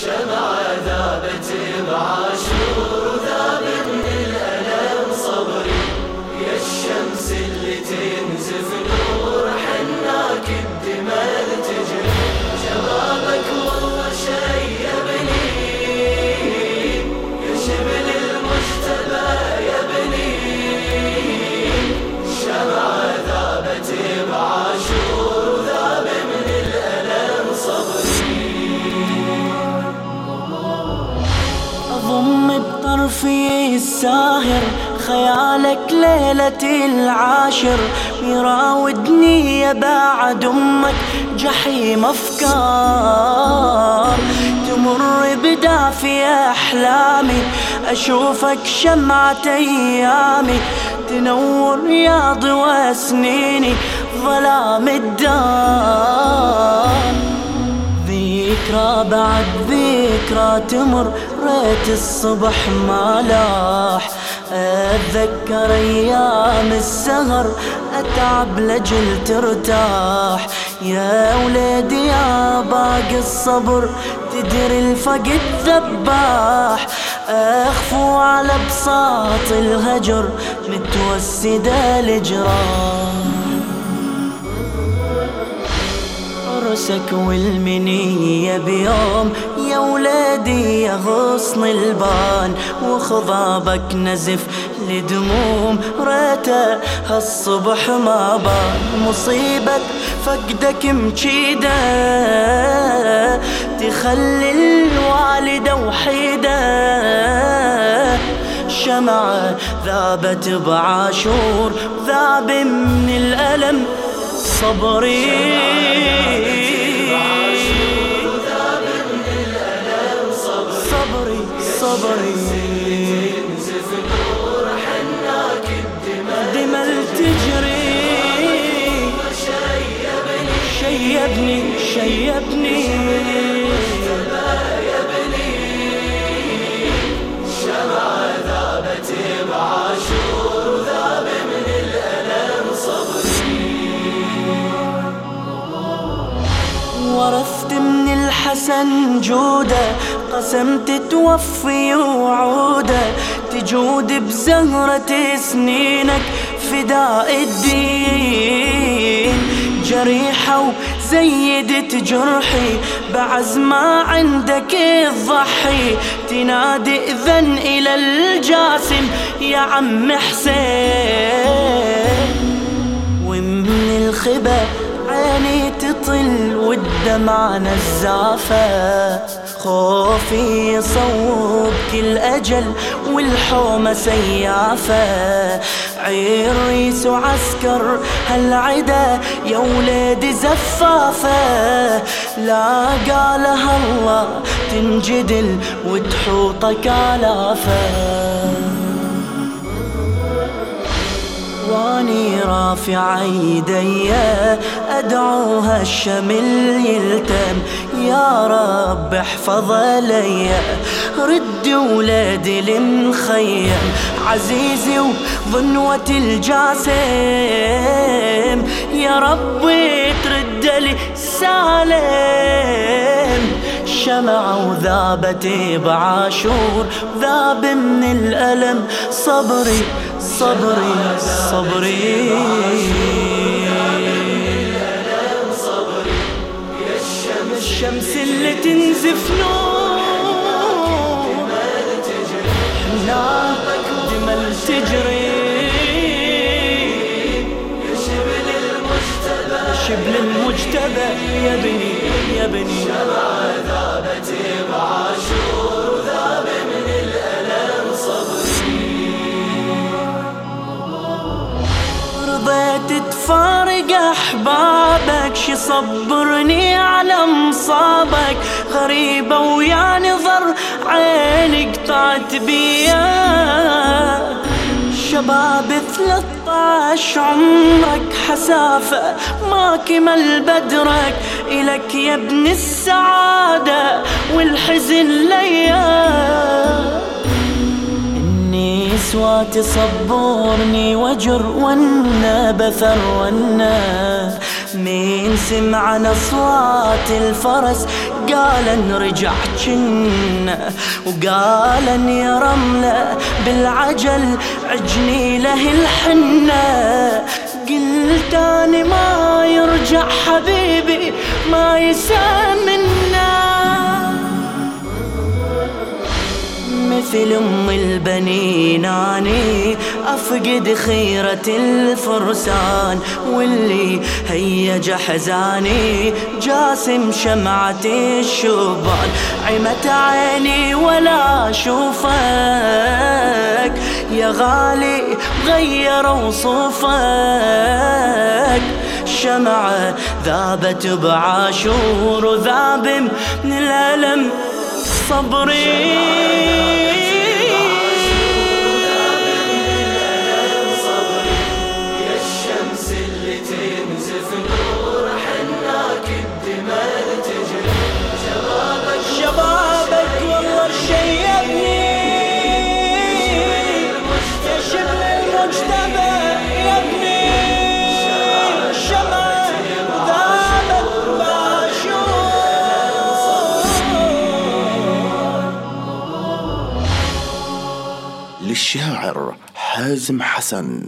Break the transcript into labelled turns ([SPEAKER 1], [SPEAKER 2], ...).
[SPEAKER 1] شمعة ذابت بعاشور
[SPEAKER 2] بطرفي الساهر خيالك ليلة العاشر. يراودني يا بعد أمك جحيم أفكار. تمر بدافي أحلامي أشوفك شمعة أيامي. تنور يا ضوى سنيني ظلام الدار. ذكرى بعد ذكرى تمر ريت الصبح ما لاح أتذكر أيام السهر أتعب لجل ترتاح. يا وليدي يا باقي الصبر تدري الفقد ذباح. أخفو على بساط الهجر متوسده الجراح عرسك والمنية بيوم يا ولادي يا غصن البان وخضابك نزف لدموم ريته هالصبح ما بان مصيبة فقدك مجيدة. تخلي الوالدة وحيدة. شمعة ذابت بعاشور ذاب من الألم. صبري. صبري
[SPEAKER 1] تنزف نور
[SPEAKER 2] دمل تجري شيبني شيبني
[SPEAKER 1] بعاشور من صبري
[SPEAKER 2] ورثت من الحسن جودة قسمت توفي وعودة تجود بزهرة سنينك فداء الدين. جريحة وزيدت جرحي بعز ما عندك تضحي تنادي إذن إلى الجاسم يا عم حسين. ومن الخبأ عيني تطل والدمع نزافة. خوفي يصوب كل أجل والحومة سيافة. عريس وعسكر هالعدا يا ولادي زفافة. لا قالها الله تنجدل وتحوطك آلافة. واني رافع يدي أدعوها الشمل يلتم يا رب احفظ لي رد ولادي المخيم عزيزي وظنوة الجاسم يا رب ترد لي سالم شمعة وذابت بعاشور ذاب من الألم. صبري صبري صبري. الشمس اللي تنزف نور. تجري
[SPEAKER 1] شبل المجتبى
[SPEAKER 2] شبل المجتبى يا بني يا بني
[SPEAKER 1] ذابت بعاشور
[SPEAKER 2] رضيت تفارق أحبابك شي صبرني على مصابك غريبة ويا نظر عيني قطعت بيا. شباب ثلاث عمرك حسافة ما كمل بدرك. إلك يا ابن السعادة والحزن ليا. النسوة تصبرني وجر ونا بثر ونا مين سمعن أصوات الفرس قال رجع جنة. وقال يا رملة بالعجل عجني له الحنة. قلت أنا ما يرجع حبيبي ما يسامنا مثل أم البنين. أني أفقد خيرة الفرسان واللي هيج حزاني جاسم شمعة الشبان عمت عيني ولا أشوفك. يا غالي غير وصوفك شمعة ذابت بعاشور وذاب من الألم صبري.
[SPEAKER 3] للشاعر حازم حسن.